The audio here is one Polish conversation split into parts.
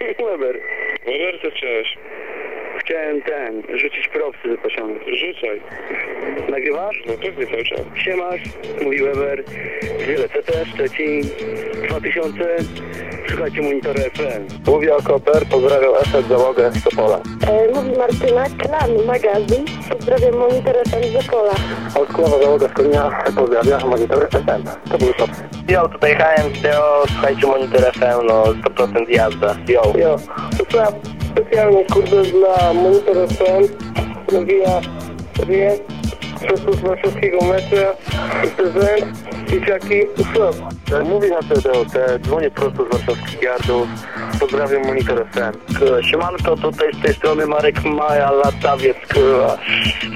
Weber. Weber, co chciałeś? Chciałem ten, rzucić pasiony. Rzucaj. Nagrywasz? No pewnie cały czas. Siemasz, mówi Weber. Wiele CT, Szczecin, 2000. Słuchajcie monitor FM. Mówi Okoper, pozdrawiam FM Załogę z Topola. E, Mówi Martyna, klan, magazyn. Pozdrawiam monitor FM z Opola. Oldschoolowa Załoga z Konia, pozdrawiam monitor FM. To był top. Yo, tutaj HM Video, słuchajcie Monitor FM, no 100% jazda. Yo. Jo, to specjalnie kurde dla monitor FM. buenos días. Bien. Przesłuch warszawskiego metra, prezent, dzieciaki, słabo. Mówi na TDOT, dzwonię prosto z warszawskich gardów. Pozdrawiam monitor FM. Siemanko, tutaj z tej strony Marek Maja, latawiec, kurwa.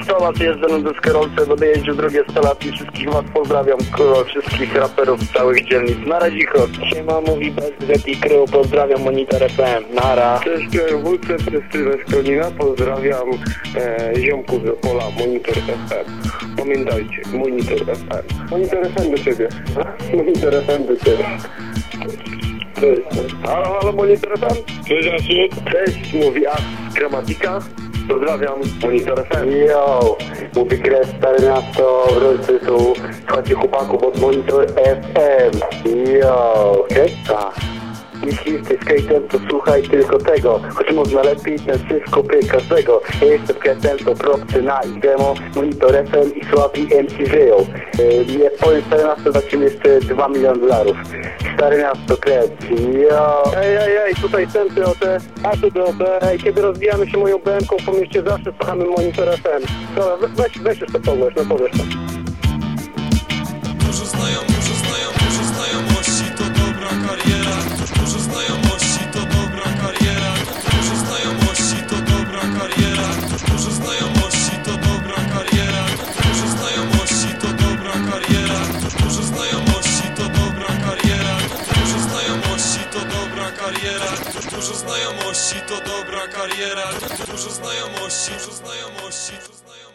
100 lat jeżdżę na deskorolce, będę jeździł drugie 100 lat i wszystkich was pozdrawiam, kurwa, wszystkich raperów z całych dzielnic. Na razie Siema, mówi Bez i Crew, pozdrawiam Monitor FM, nara. Cześć, WC Prestyle z Konina. Pozdrawiam e, ziomków z Opola, Monitor FM. Pamiętajcie, Monitor FM. Monitor FM do Ciebie. Monitor FM do Ciebie. Cześć. Halo, halo, Monitor FM? Cześć, Asiu. Cześć, mówi As Gramatika. Pozdrawiam, Monitor FM. Yo, mówi Kres, Stare Miasto, Wrońcy tu. Słuchajcie chłopaków od Monitor FM. Yo, hej? Jeśli jesteś skatem, to słuchaj tylko tego. Choć można lepiej, ten wszystko pie każdego. Ja jestem kretem, to propcy na ich demo Monitor FM i słabi MC żyją. Yy, Nie powiem stare miasto, dać im jeszcze 2 miliony dolarów. Stare miasto, kret, yo Ej, ej, ej, tutaj Sempy OT, Asy DOT Ej, kiedy rozwijamy się moją BM-ką po mieście zawsze słuchamy Monitor FM Dobra, we- weź, weź już to powiesz, no powiesz to. Dużo znają, kariera. Dużo znajomości to dobra kariera. Dużo znajomości, dużo znajomości, dużo znajomości